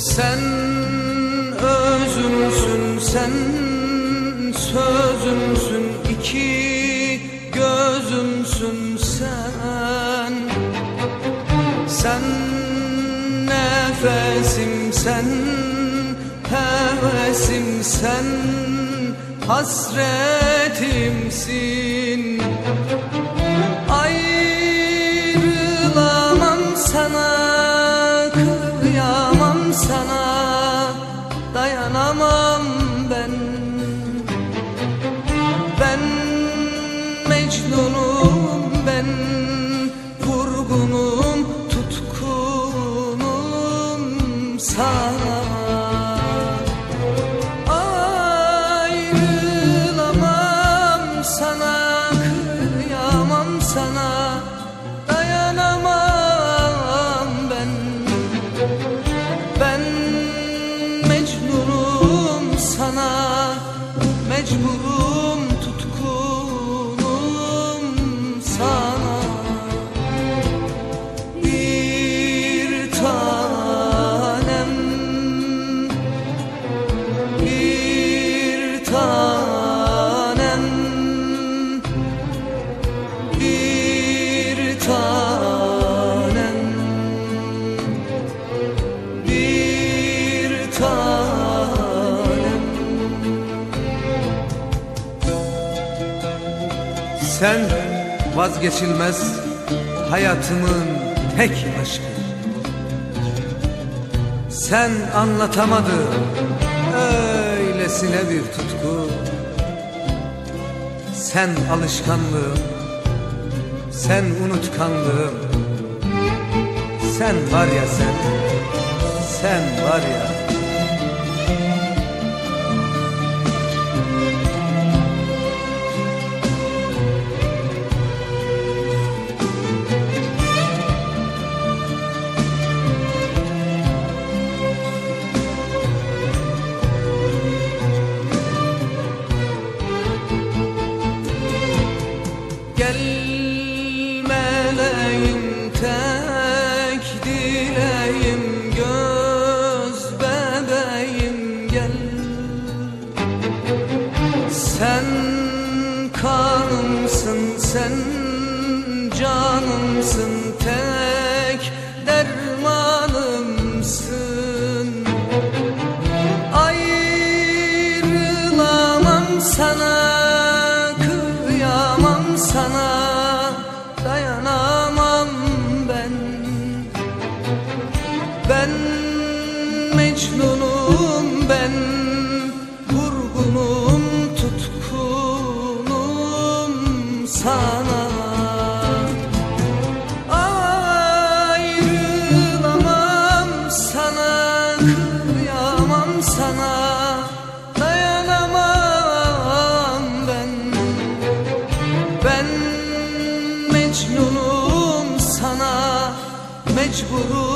Sen özümsün sen sözümsün iki gözümsün sen. Sen nefesim sen hevesim sen hasretimsin kıyamam Mecburum tutkunum sana. Bir tanem Bir tanem Bir tanem bir tanem Sen vazgeçilmez hayatımın tek aşkı. Sen anlatamadın öylesine bir tutku. Sen alışkanlığım, sen unutkanlığım. Sen var ya sen, sen var ya sen canımsın tek dermanımsın. Ayrılamam sana kıyamam sana dayanamam ben. Ben Mecnunum ben mecburum